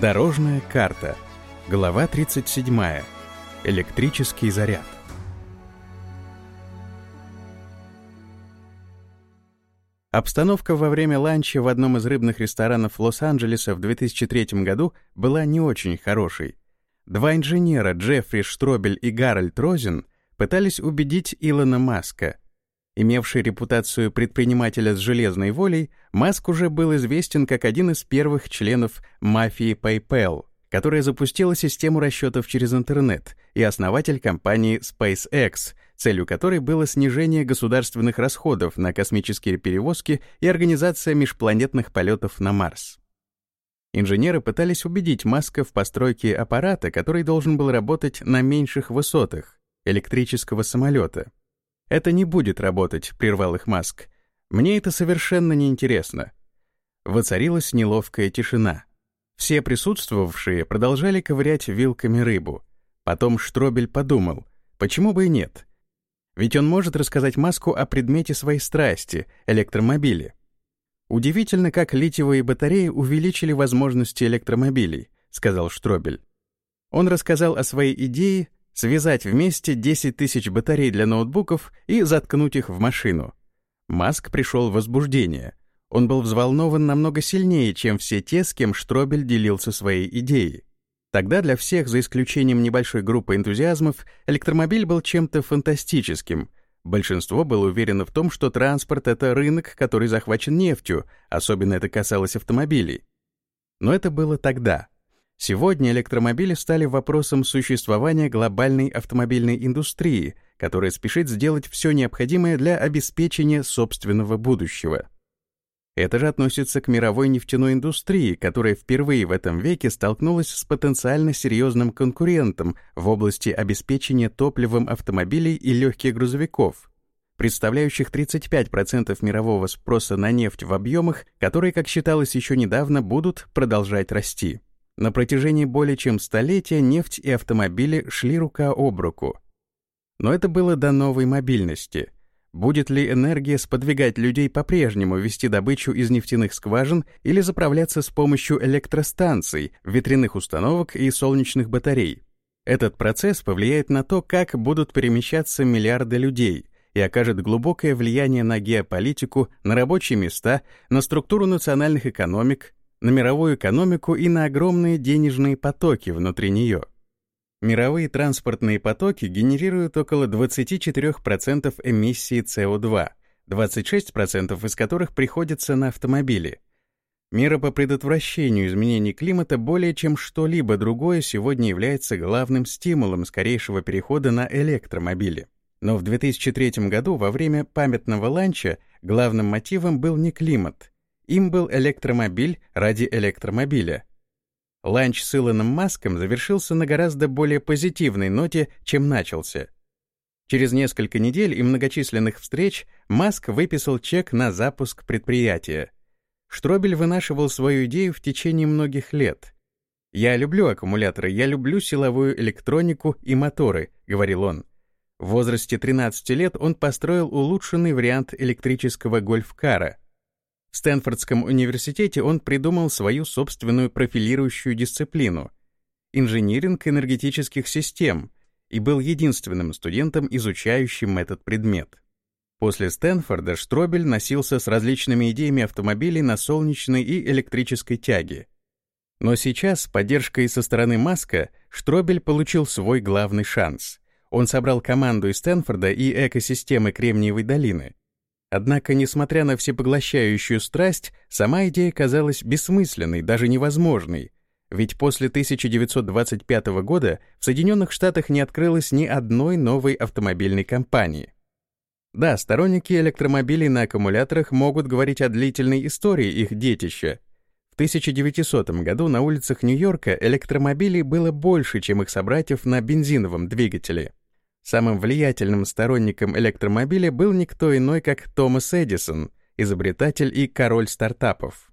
Дорожная карта. Глава 37. Электрический заряд. Обстановка во время ланча в одном из рыбных ресторанов Лос-Анджелеса в 2003 году была не очень хорошей. Два инженера, Джеффри Штробель и Гарольд Розен, пытались убедить Илона Маска. Имевший репутацию предпринимателя с железной волей, Маск уже был известен как один из первых членов мафии PayPal, которая запустила систему расчетов через интернет, и основатель компании SpaceX, целью которой было снижение государственных расходов на космические перевозки и организация межпланетных полетов на Марс. Инженеры пытались убедить Маска в постройке аппарата, который должен был работать на меньших высотах, электрического самолета. «Это не будет работать», — прервал их Маск. «Мне это совершенно неинтересно». Воцарилась неловкая тишина. Все присутствовавшие продолжали ковырять вилками рыбу. Потом Штробель подумал, почему бы и нет? Ведь он может рассказать Маску о предмете своей страсти — электромобиле. «Удивительно, как литиевые батареи увеличили возможности электромобилей», — сказал Штробель. Он рассказал о своей идее связать вместе 10 тысяч батарей для ноутбуков и заткнуть их в машину. Маск пришел в возбуждение. Он был взволнован намного сильнее, чем все те, с кем Штробель делился своей идеей. Тогда для всех, за исключением небольшой группы энтузиазмов, электромобиль был чем-то фантастическим — Большинство было уверено в том, что транспорт — это рынок, который захвачен нефтью, особенно это касалось автомобилей. Но это было тогда. Сегодня электромобили стали вопросом существования глобальной автомобильной индустрии, которая спешит сделать все необходимое для обеспечения собственного будущего. Это же относится к мировой нефтяной индустрии, которая впервые в этом веке столкнулась с потенциально серьезным конкурентом в области обеспечения топливом автомобилей и легких грузовиков, представляющих 35% мирового спроса на нефть в объемах, которые, как считалось еще недавно, будут продолжать расти. На протяжении более чем столетия нефть и автомобили шли рука об руку. Но это было до новой мобильности — Будет ли энергия сподвигать людей по-прежнему вести добычу из нефтяных скважин или заправляться с помощью электростанций, ветряных установок и солнечных батарей? Этот процесс повлияет на то, как будут перемещаться миллиарды людей и окажет глубокое влияние на геополитику, на рабочие места, на структуру национальных экономик, на мировую экономику и на огромные денежные потоки внутри нее. Мировые транспортные потоки генерируют около 24% эмиссии СО2, 26% из которых приходится на автомобили. Мера по предотвращению изменений климата более чем что-либо другое сегодня является главным стимулом скорейшего перехода на электромобили. Но в 2003 году во время памятного ланча главным мотивом был не климат. Им был электромобиль ради электромобиля — Ланч с Илоном Маском завершился на гораздо более позитивной ноте, чем начался. Через несколько недель и многочисленных встреч Маск выписал чек на запуск предприятия. Штробель вынашивал свою идею в течение многих лет. «Я люблю аккумуляторы, я люблю силовую электронику и моторы», — говорил он. В возрасте 13 лет он построил улучшенный вариант электрического гольф-кара — в Стэнфордском университете он придумал свою собственную профилирующую дисциплину — инжиниринг энергетических систем, и был единственным студентом, изучающим этот предмет. После Стэнфорда Штробель носился с различными идеями автомобилей на солнечной и электрической тяге. Но сейчас, с поддержкой со стороны Маска, Штробель получил свой главный шанс. Он собрал команду из Стэнфорда и экосистемы Кремниевой долины — Однако, несмотря на всепоглощающую страсть, сама идея казалась бессмысленной, даже невозможной. Ведь после 1925 года в Соединенных Штатах не открылось ни одной новой автомобильной компании. Да, сторонники электромобилей на аккумуляторах могут говорить о длительной истории их детища. В 1900 году на улицах Нью-Йорка электромобилей было больше, чем их собратьев на бензиновом двигателе. Самым влиятельным сторонником электромобиля был никто иной, как Томас Эдисон, изобретатель и король стартапов.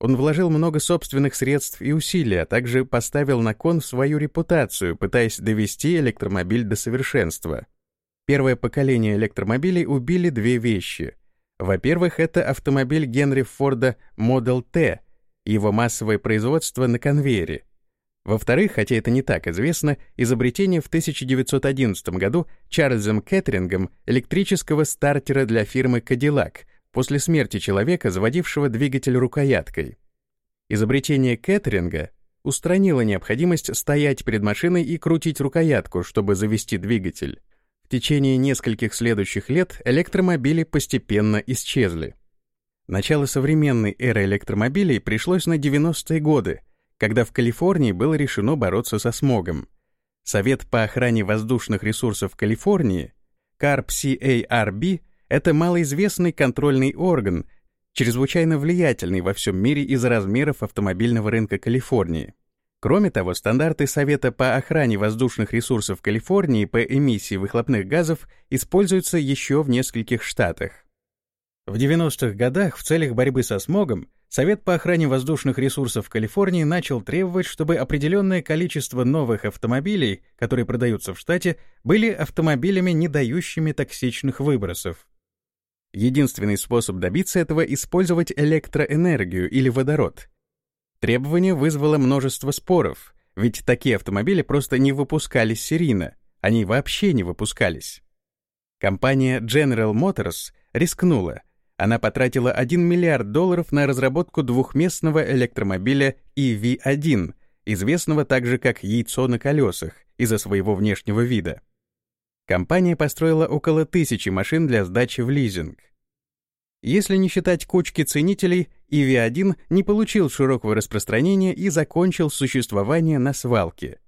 Он вложил много собственных средств и усилий, а также поставил на кон свою репутацию, пытаясь довести электромобиль до совершенства. Первое поколение электромобилей убили две вещи. Во-первых, это автомобиль Генри Форда Model T, его массовое производство на конвейере. Во-вторых, хотя это не так известно, изобретение в 1911 году Чарльзом Кэтрингом электрического стартера для фирмы Cadillac после смерти человека, заводившего двигатель рукояткой. Изобретение Кэтринга устранило необходимость стоять перед машиной и крутить рукоятку, чтобы завести двигатель. В течение нескольких следующих лет электромобили постепенно исчезли. Начало современной эры электромобилей пришлось на 90-е годы, когда в Калифорнии было решено бороться со смогом. Совет по охране воздушных ресурсов Калифорнии, CARB-CARB, это малоизвестный контрольный орган, чрезвычайно влиятельный во всем мире из-за размеров автомобильного рынка Калифорнии. Кроме того, стандарты Совета по охране воздушных ресурсов Калифорнии по эмиссии выхлопных газов используются еще в нескольких штатах. В 90-х годах в целях борьбы со смогом Совет по охране воздушных ресурсов Калифорнии начал требовать, чтобы определенное количество новых автомобилей, которые продаются в штате, были автомобилями, не дающими токсичных выбросов. Единственный способ добиться этого — использовать электроэнергию или водород. Требование вызвало множество споров, ведь такие автомобили просто не выпускались серийно, они вообще не выпускались. Компания General Motors рискнула. Она потратила 1 миллиард долларов на разработку двухместного электромобиля EV1, известного также как «яйцо на колесах» из-за своего внешнего вида. Компания построила около тысячи машин для сдачи в лизинг. Если не считать кучки ценителей, EV1 не получил широкого распространения и закончил существование на свалке.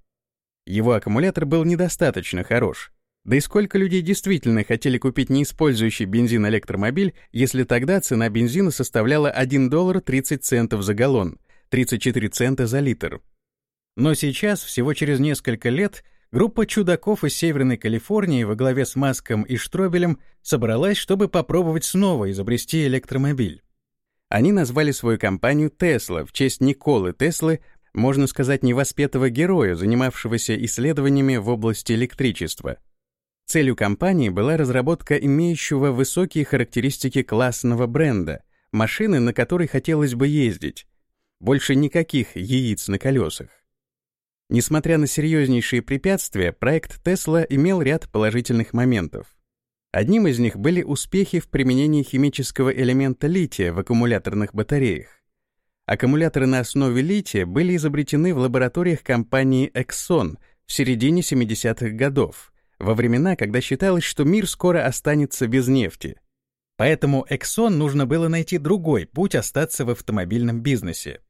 Его аккумулятор был недостаточно хорош. Да и сколько людей действительно хотели купить неиспользующий бензин электромобиль, если тогда цена бензина составляла 1 доллар 30 центов за галлон, 34 цента за литр. Но сейчас, всего через несколько лет, Группа чудаков из Северной Калифорнии во главе с Маском и Штробелем собралась, чтобы попробовать снова изобрести электромобиль. Они назвали свою компанию Tesla в честь Николы Теслы, можно сказать, невоспетого героя, занимавшегося исследованиями в области электричества. Целью компании была разработка имеющего высокие характеристики классного бренда, машины, на которой хотелось бы ездить. Больше никаких яиц на колесах. Несмотря на серьезнейшие препятствия, проект Tesla имел ряд положительных моментов. Одним из них были успехи в применении химического элемента лития в аккумуляторных батареях. Аккумуляторы на основе лития были изобретены в лабораториях компании Exxon в середине 70-х годов, во времена, когда считалось, что мир скоро останется без нефти. Поэтому Exxon нужно было найти другой путь остаться в автомобильном бизнесе.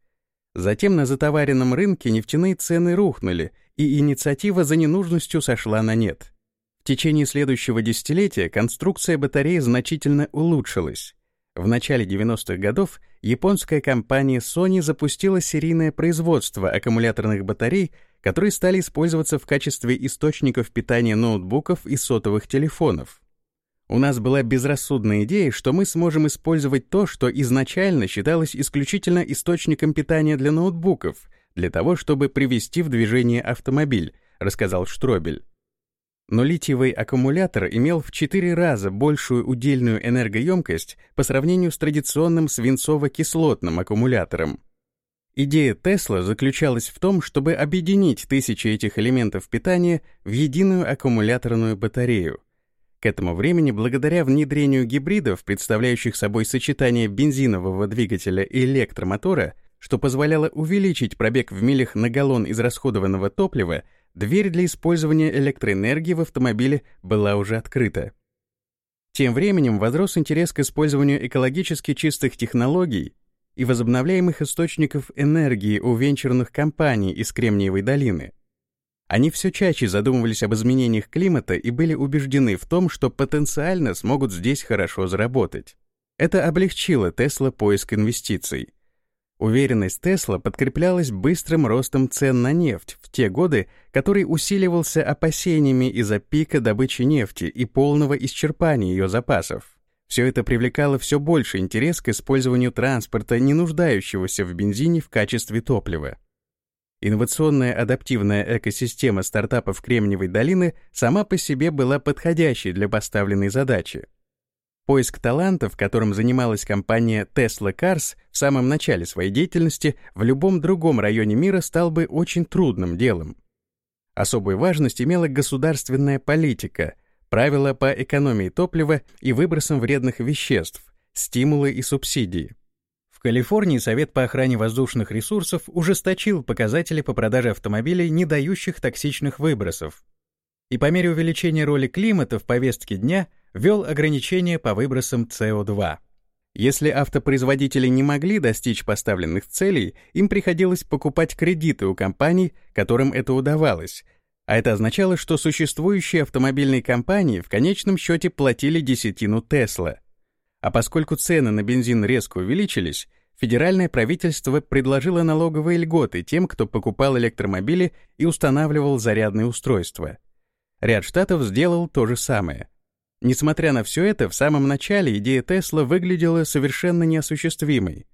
Затем на затоваренном рынке нефтяные цены рухнули, и инициатива за ненужностью сошла на нет. В течение следующего десятилетия конструкция батареи значительно улучшилась. В начале 90-х годов японская компания Sony запустила серийное производство аккумуляторных батарей, которые стали использоваться в качестве источников питания ноутбуков и сотовых телефонов. У нас была безрассудная идея, что мы сможем использовать то, что изначально считалось исключительно источником питания для ноутбуков, для того, чтобы привести в движение автомобиль, рассказал Штробель. Но литиевый аккумулятор имел в 4 раза большую удельную энергоемкость по сравнению с традиционным свинцово-кислотным аккумулятором. Идея Тесла заключалась в том, чтобы объединить тысячи этих элементов питания в единую аккумуляторную батарею. К этому времени, благодаря внедрению гибридов, представляющих собой сочетание бензинового двигателя и электромотора, что позволяло увеличить пробег в милях на галлон израсходованного топлива, дверь для использования электроэнергии в автомобиле была уже открыта. Тем временем возрос интерес к использованию экологически чистых технологий и возобновляемых источников энергии у венчурных компаний из Кремниевой долины. Они все чаще задумывались об изменениях климата и были убеждены в том, что потенциально смогут здесь хорошо заработать. Это облегчило Тесла поиск инвестиций. Уверенность Тесла подкреплялась быстрым ростом цен на нефть в те годы, который усиливался опасениями из-за пика добычи нефти и полного исчерпания ее запасов. Все это привлекало все больше интерес к использованию транспорта, не нуждающегося в бензине в качестве топлива. Инновационная адаптивная экосистема стартапов Кремниевой долины сама по себе была подходящей для поставленной задачи. Поиск талантов, которым занималась компания Tesla Cars в самом начале своей деятельности, в любом другом районе мира стал бы очень трудным делом. Особую важность имела государственная политика, правила по экономии топлива и выбросам вредных веществ, стимулы и субсидии. В Калифорнии Совет по охране воздушных ресурсов ужесточил показатели по продаже автомобилей, не дающих токсичных выбросов. И по мере увеличения роли климата в повестке дня ввел ограничения по выбросам СО2. Если автопроизводители не могли достичь поставленных целей, им приходилось покупать кредиты у компаний, которым это удавалось, а это означало, что существующие автомобильные компании в конечном счете платили десятину Тесла. А поскольку цены на бензин резко увеличились, федеральное правительство предложило налоговые льготы тем, кто покупал электромобили и устанавливал зарядные устройства. Ряд штатов сделал то же самое — Несмотря на все это, в самом начале идея Тесла выглядела совершенно неосуществимой.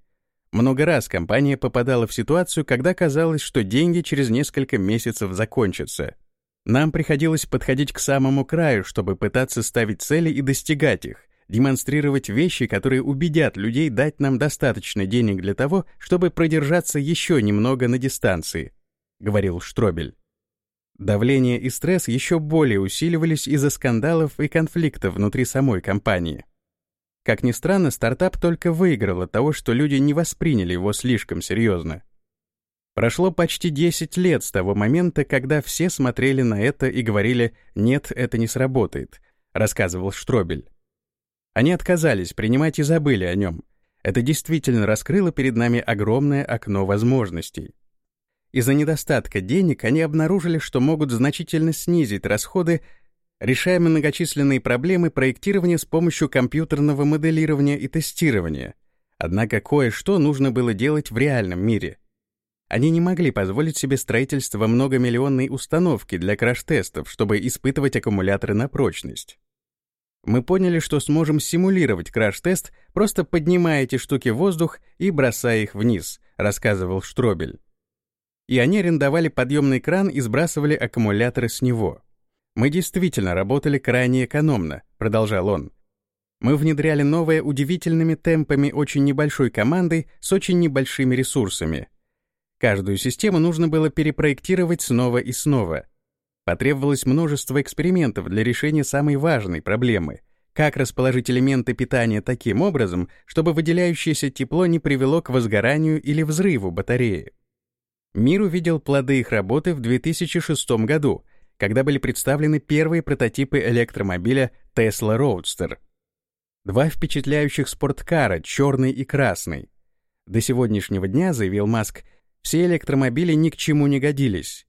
Много раз компания попадала в ситуацию, когда казалось, что деньги через несколько месяцев закончатся. Нам приходилось подходить к самому краю, чтобы пытаться ставить цели и достигать их, демонстрировать вещи, которые убедят людей дать нам достаточно денег для того, чтобы продержаться еще немного на дистанции, говорил Штробель. Давление и стресс еще более усиливались из-за скандалов и конфликтов внутри самой компании. Как ни странно, стартап только выиграл от того, что люди не восприняли его слишком серьезно. Прошло почти 10 лет с того момента, когда все смотрели на это и говорили «нет, это не сработает», рассказывал Штробель. Они отказались принимать и забыли о нем. Это действительно раскрыло перед нами огромное окно возможностей. Из-за недостатка денег они обнаружили, что могут значительно снизить расходы, решая многочисленные проблемы проектирования с помощью компьютерного моделирования и тестирования. Однако кое-что нужно было делать в реальном мире. Они не могли позволить себе строительство многомиллионной установки для краш-тестов, чтобы испытывать аккумуляторы на прочность. Мы поняли, что сможем симулировать краш-тест, просто поднимая эти штуки в воздух и бросая их вниз, рассказывал Штробель и они арендовали подъемный кран и сбрасывали аккумуляторы с него. «Мы действительно работали крайне экономно», — продолжал он. «Мы внедряли новое удивительными темпами очень небольшой командой с очень небольшими ресурсами. Каждую систему нужно было перепроектировать снова и снова. Потребовалось множество экспериментов для решения самой важной проблемы — как расположить элементы питания таким образом, чтобы выделяющееся тепло не привело к возгоранию или взрыву батареи. Мир увидел плоды их работы в 2006 году, когда были представлены первые прототипы электромобиля Tesla Roadster. Два впечатляющих спорткара, черный и красный. До сегодняшнего дня, заявил Маск, все электромобили ни к чему не годились.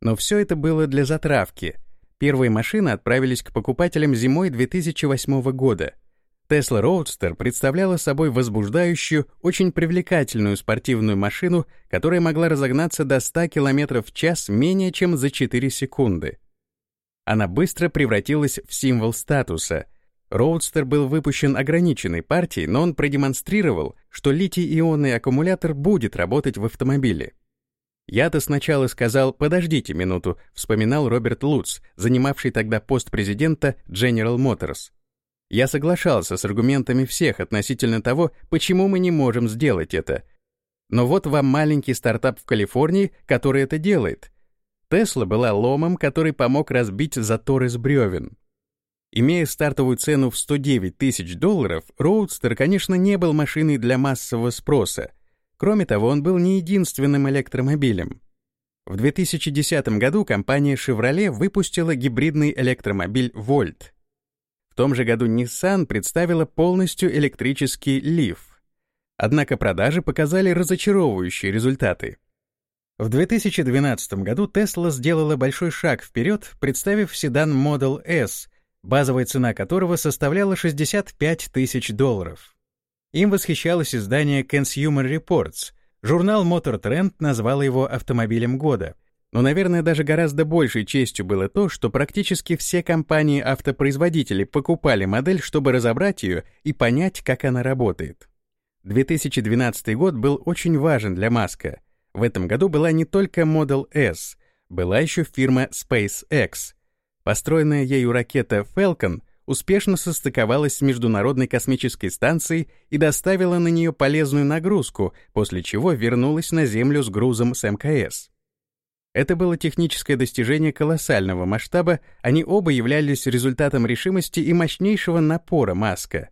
Но все это было для затравки. Первые машины отправились к покупателям зимой 2008 года — Tesla Roadster представляла собой возбуждающую, очень привлекательную спортивную машину, которая могла разогнаться до 100 км в час менее чем за 4 секунды. Она быстро превратилась в символ статуса. Roadster был выпущен ограниченной партией, но он продемонстрировал, что литий-ионный аккумулятор будет работать в автомобиле. Я-то сначала сказал «подождите минуту», вспоминал Роберт Луц, занимавший тогда пост президента General Motors. Я соглашался с аргументами всех относительно того, почему мы не можем сделать это. Но вот вам маленький стартап в Калифорнии, который это делает. Тесла была ломом, который помог разбить затор из бревен. Имея стартовую цену в 109 тысяч долларов, Роудстер, конечно, не был машиной для массового спроса. Кроме того, он был не единственным электромобилем. В 2010 году компания Chevrolet выпустила гибридный электромобиль Volt — том же году Nissan представила полностью электрический Leaf. Однако продажи показали разочаровывающие результаты. В 2012 году Tesla сделала большой шаг вперед, представив седан Model S, базовая цена которого составляла 65 тысяч долларов. Им восхищалось издание Consumer Reports. Журнал Motor Trend назвал его автомобилем года — но, наверное, даже гораздо большей честью было то, что практически все компании-автопроизводители покупали модель, чтобы разобрать ее и понять, как она работает. 2012 год был очень важен для Маска. В этом году была не только Model S, была еще фирма SpaceX. Построенная ею ракета Falcon успешно состыковалась с Международной космической станцией и доставила на нее полезную нагрузку, после чего вернулась на Землю с грузом с МКС. Это было техническое достижение колоссального масштаба, они оба являлись результатом решимости и мощнейшего напора Маска.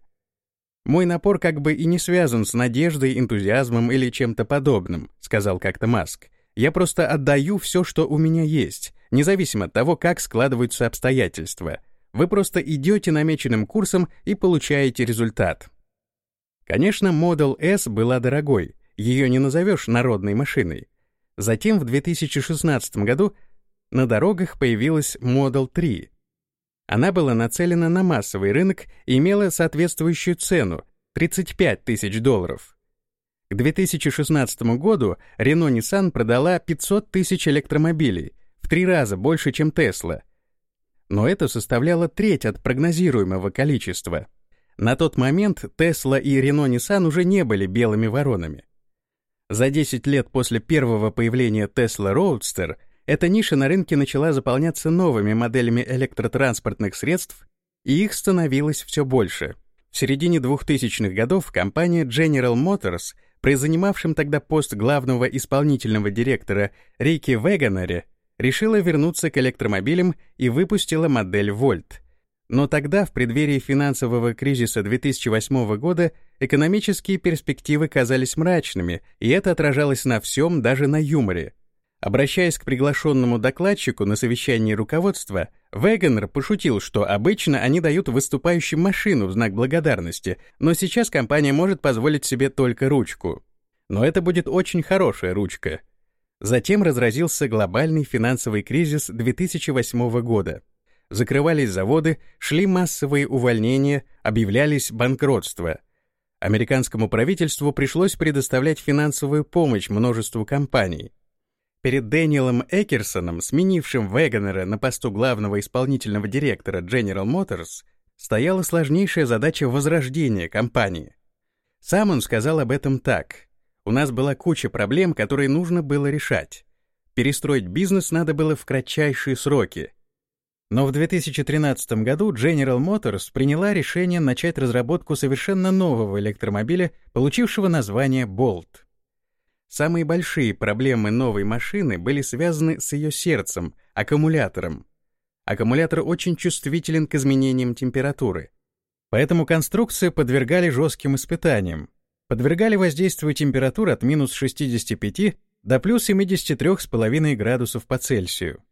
«Мой напор как бы и не связан с надеждой, энтузиазмом или чем-то подобным», сказал как-то Маск. «Я просто отдаю все, что у меня есть, независимо от того, как складываются обстоятельства. Вы просто идете намеченным курсом и получаете результат». Конечно, Model S была дорогой, ее не назовешь народной машиной. Затем в 2016 году на дорогах появилась Model 3. Она была нацелена на массовый рынок и имела соответствующую цену — 35 тысяч долларов. К 2016 году Renault Nissan продала 500 тысяч электромобилей, в три раза больше, чем Tesla. Но это составляло треть от прогнозируемого количества. На тот момент Tesla и Nissan уже не были белыми воронами. За 10 лет после первого появления Tesla Roadster эта ниша на рынке начала заполняться новыми моделями электротранспортных средств, и их становилось все больше. В середине 2000-х годов компания General Motors, при занимавшем тогда пост главного исполнительного директора Рики Веганаре, решила вернуться к электромобилям и выпустила модель Volt — но тогда, в преддверии финансового кризиса 2008 года, экономические перспективы казались мрачными, и это отражалось на всем, даже на юморе. Обращаясь к приглашенному докладчику на совещании руководства, Вегенер пошутил, что обычно они дают выступающим машину в знак благодарности, но сейчас компания может позволить себе только ручку. Но это будет очень хорошая ручка. Затем разразился глобальный финансовый кризис 2008 года закрывались заводы, шли массовые увольнения, объявлялись банкротства. Американскому правительству пришлось предоставлять финансовую помощь множеству компаний. Перед Дэниелом Экерсоном, сменившим Вегонера на посту главного исполнительного директора General Motors, стояла сложнейшая задача возрождения компании. Сам он сказал об этом так. «У нас была куча проблем, которые нужно было решать. Перестроить бизнес надо было в кратчайшие сроки. Но в 2013 году General Motors приняла решение начать разработку совершенно нового электромобиля, получившего название Bolt. Самые большие проблемы новой машины были связаны с ее сердцем, аккумулятором. Аккумулятор очень чувствителен к изменениям температуры. Поэтому конструкцию подвергали жестким испытаниям. Подвергали воздействию температуры от минус 65 до плюс 73,5 градусов по Цельсию.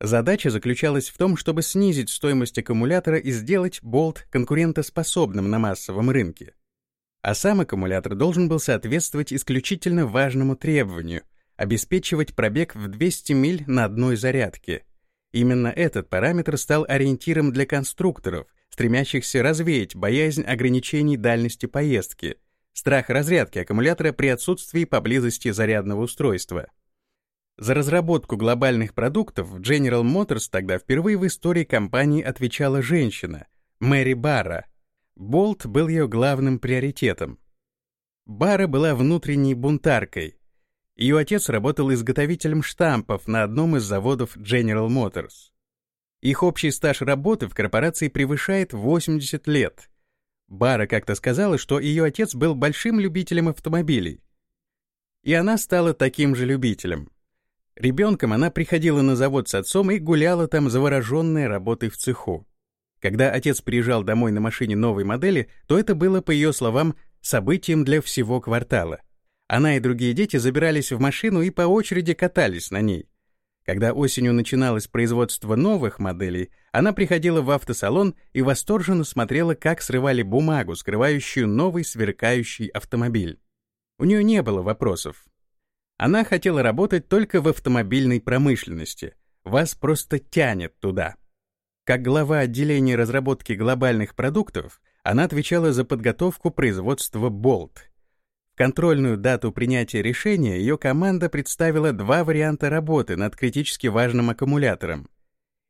Задача заключалась в том, чтобы снизить стоимость аккумулятора и сделать болт конкурентоспособным на массовом рынке. А сам аккумулятор должен был соответствовать исключительно важному требованию — обеспечивать пробег в 200 миль на одной зарядке. Именно этот параметр стал ориентиром для конструкторов, стремящихся развеять боязнь ограничений дальности поездки, страх разрядки аккумулятора при отсутствии поблизости зарядного устройства — за разработку глобальных продуктов General Motors тогда впервые в истории компании отвечала женщина, Мэри Барра. Болт был ее главным приоритетом. Барра была внутренней бунтаркой. Ее отец работал изготовителем штампов на одном из заводов General Motors. Их общий стаж работы в корпорации превышает 80 лет. Бара как-то сказала, что ее отец был большим любителем автомобилей. И она стала таким же любителем. Ребенком она приходила на завод с отцом и гуляла там завороженная работой в цеху. Когда отец приезжал домой на машине новой модели, то это было, по ее словам, событием для всего квартала. Она и другие дети забирались в машину и по очереди катались на ней. Когда осенью начиналось производство новых моделей, она приходила в автосалон и восторженно смотрела, как срывали бумагу, скрывающую новый сверкающий автомобиль. У нее не было вопросов. Она хотела работать только в автомобильной промышленности. Вас просто тянет туда. Как глава отделения разработки глобальных продуктов, она отвечала за подготовку производства Bolt. Контрольную дату принятия решения ее команда представила два варианта работы над критически важным аккумулятором.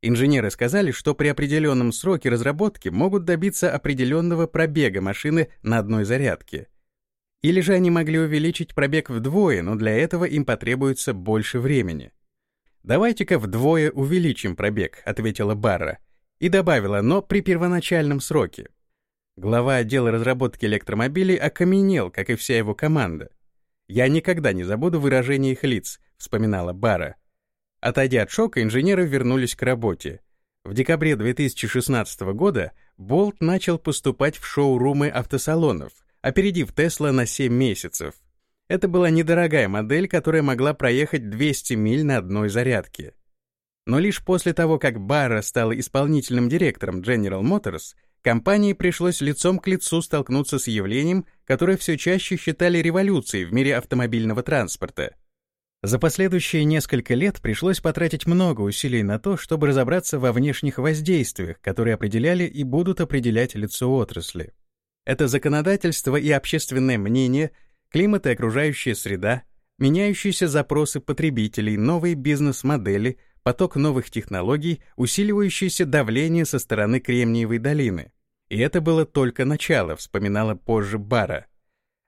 Инженеры сказали, что при определенном сроке разработки могут добиться определенного пробега машины на одной зарядке — или же они могли увеличить пробег вдвое, но для этого им потребуется больше времени. «Давайте-ка вдвое увеличим пробег», — ответила Барра. И добавила, но при первоначальном сроке. Глава отдела разработки электромобилей окаменел, как и вся его команда. «Я никогда не забуду выражение их лиц», — вспоминала Бара. Отойдя от шока, инженеры вернулись к работе. В декабре 2016 года Болт начал поступать в шоу-румы автосалонов, опередив Тесла на 7 месяцев. Это была недорогая модель, которая могла проехать 200 миль на одной зарядке. Но лишь после того, как Барра стала исполнительным директором General Motors, компании пришлось лицом к лицу столкнуться с явлением, которое все чаще считали революцией в мире автомобильного транспорта. За последующие несколько лет пришлось потратить много усилий на то, чтобы разобраться во внешних воздействиях, которые определяли и будут определять лицо отрасли. Это законодательство и общественное мнение, климат и окружающая среда, меняющиеся запросы потребителей, новые бизнес-модели — поток новых технологий, усиливающееся давление со стороны Кремниевой долины. И это было только начало, вспоминала позже Бара.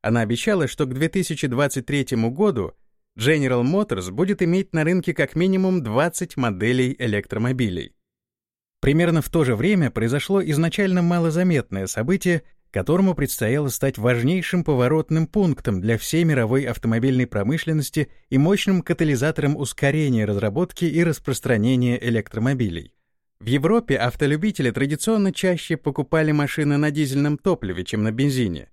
Она обещала, что к 2023 году General Motors будет иметь на рынке как минимум 20 моделей электромобилей. Примерно в то же время произошло изначально малозаметное событие, которому предстояло стать важнейшим поворотным пунктом для всей мировой автомобильной промышленности и мощным катализатором ускорения разработки и распространения электромобилей. В Европе автолюбители традиционно чаще покупали машины на дизельном топливе, чем на бензине.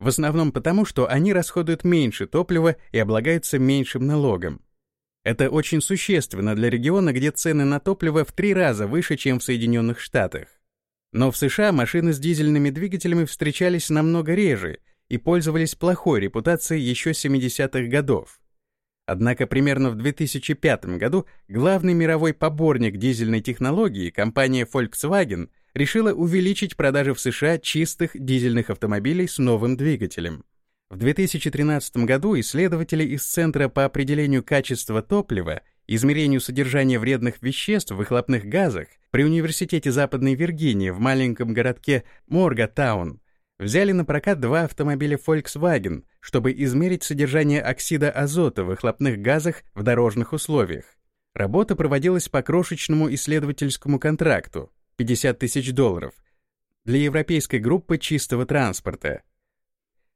В основном потому, что они расходуют меньше топлива и облагаются меньшим налогом. Это очень существенно для региона, где цены на топливо в три раза выше, чем в Соединенных Штатах. Но в США машины с дизельными двигателями встречались намного реже и пользовались плохой репутацией еще 70-х годов. Однако примерно в 2005 году главный мировой поборник дизельной технологии, компания Volkswagen, решила увеличить продажи в США чистых дизельных автомобилей с новым двигателем. В 2013 году исследователи из Центра по определению качества топлива измерению содержания вредных веществ в выхлопных газах при Университете Западной Виргинии в маленьком городке Моргатаун взяли на прокат два автомобиля Volkswagen, чтобы измерить содержание оксида азота в выхлопных газах в дорожных условиях. Работа проводилась по крошечному исследовательскому контракту 50 тысяч долларов для европейской группы чистого транспорта.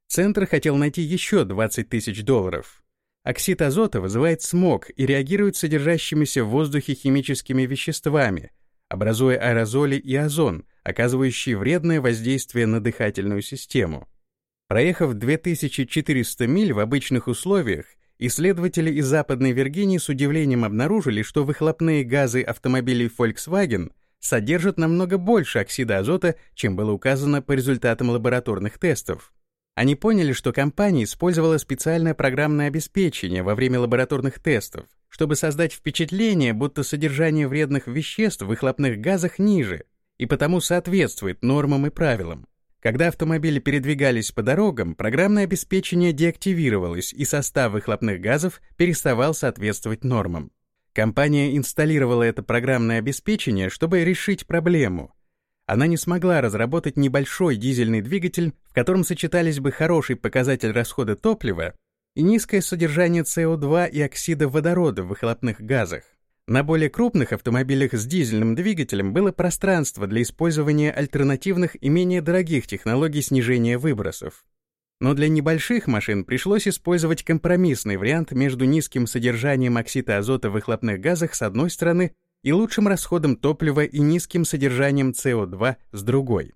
Центр хотел найти еще 20 тысяч долларов. Оксид азота вызывает смог и реагирует с содержащимися в воздухе химическими веществами, образуя аэрозоли и озон, оказывающие вредное воздействие на дыхательную систему. Проехав 2400 миль в обычных условиях, исследователи из Западной Виргинии с удивлением обнаружили, что выхлопные газы автомобилей Volkswagen содержат намного больше оксида азота, чем было указано по результатам лабораторных тестов. Они поняли, что компания использовала специальное программное обеспечение во время лабораторных тестов, чтобы создать впечатление, будто содержание вредных веществ в выхлопных газах ниже и потому соответствует нормам и правилам. Когда автомобили передвигались по дорогам, программное обеспечение деактивировалось, и состав выхлопных газов переставал соответствовать нормам. Компания инсталлировала это программное обеспечение, чтобы решить проблему, она не смогла разработать небольшой дизельный двигатель, в котором сочетались бы хороший показатель расхода топлива и низкое содержание СО2 и оксида водорода в выхлопных газах. На более крупных автомобилях с дизельным двигателем было пространство для использования альтернативных и менее дорогих технологий снижения выбросов. Но для небольших машин пришлось использовать компромиссный вариант между низким содержанием оксида азота в выхлопных газах с одной стороны и лучшим расходом топлива и низким содержанием СО2 с другой.